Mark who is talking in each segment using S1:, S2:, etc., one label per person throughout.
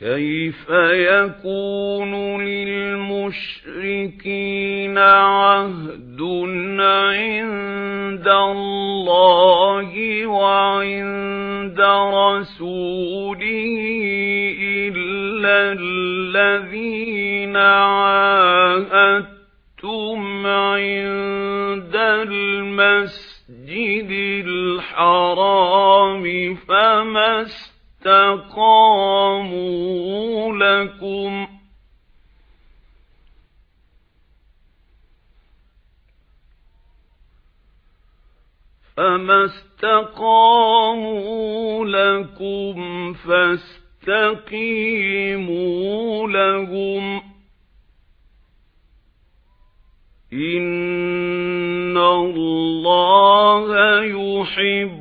S1: كَيْفَ يَكُونُ لِلْمُشْرِكِينَ عَهْدٌ عِندَ اللَّهِ وَعِندَ رَسُولِهِ إِلَّا الَّذِينَ عَاهَدتُّمْ عِندَ الْمَسْجِدِ الْحَرَامِ فَمَا اسْتَقَامُوا لَكُمْ. فَمَا اسْتَقَامُوا لَكُمْ فَاسْتَقِيمُوا لَهُمْ. إِنَّ اللَّهَ يُحِبُّ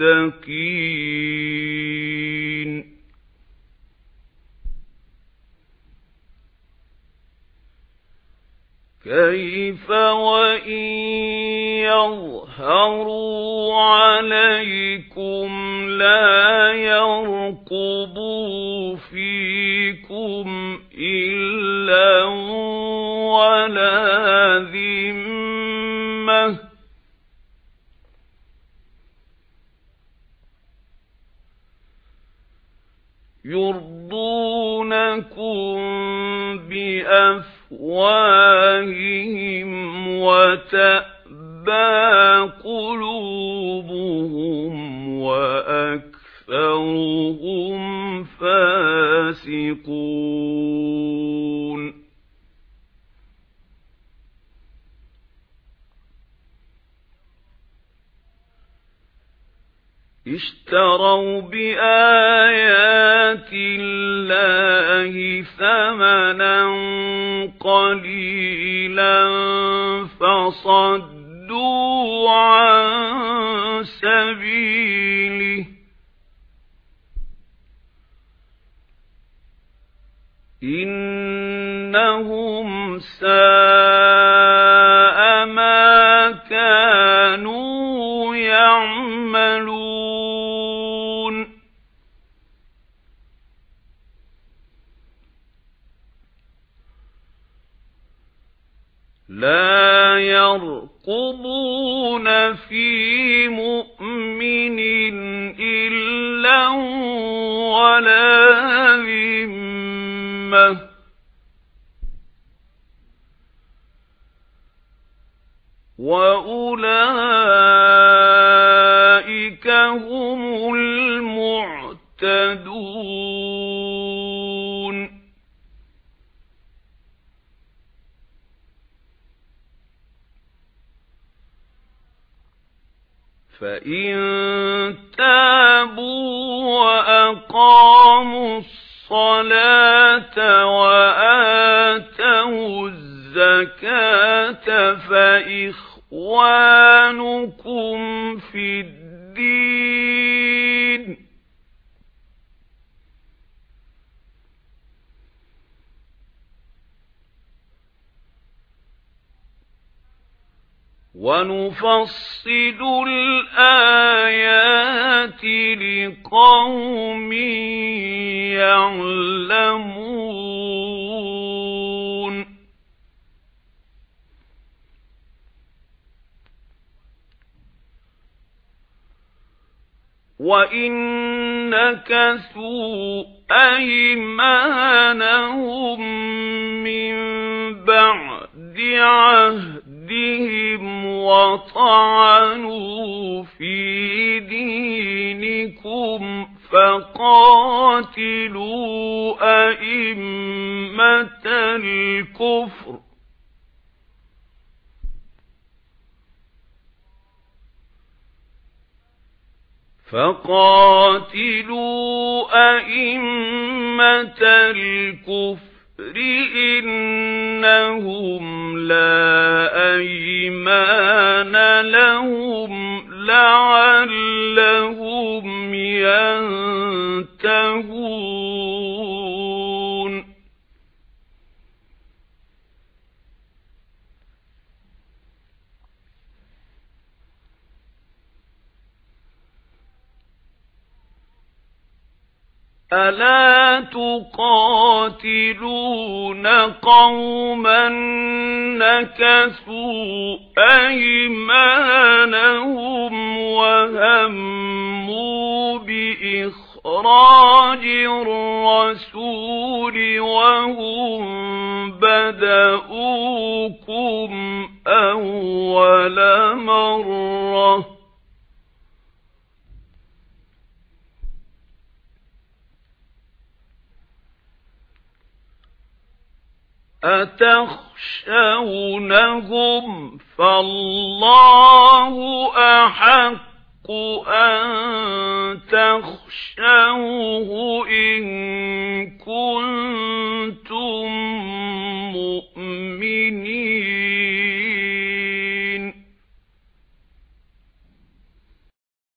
S1: الْمُتَّقِينَ. كَيْفَ وَإِن يَظْهَرُوا عَلَيْكُمْ لَا يَرْقُبُوا فِيكُمْ إِلًّا وَلَا ذِمَّةً يُرْضُونَكُم بِأَفْوَاهِهِمْ وَتَأْبَى قُلُوبُهُمْ وَأَكْثَرُهُمْ فَاسِقُونَ. اشْتَرَوْا بِآيَاتِ اللَّهِ ثَمَنًا قَلِيلًا فَصَدُّوا عَن لَا يَرْقُبُونَ فِي مُؤْمِنٍ إِلًّا وَلَا ذِمَّةً. وَأُولَئِكَ هُمُ فَإِن تَابُوا وَأَقَامُوا الصَّلَاةَ وَآتَوُا وَنُفَصِّلُ الْآيَاتِ لِقَوْمٍ يَعْلَمُونَ. وَإِن نَكَثُوا أَيْمَانَهُم فَقَاتِلُوا أَئِمَّةَ الْكُفْرِ. فَقَاتِلُوا أَئِمَّةَ الْكُفْرِ إِنَّهُمْ لَا أَيْمَانَ ألا تقاتلون قوما نكثوا أيمانهم وهموا بإخراج الرسول وهم بدأوكم أول مرة أتخشونهم فالله أحق أن تخشوه إن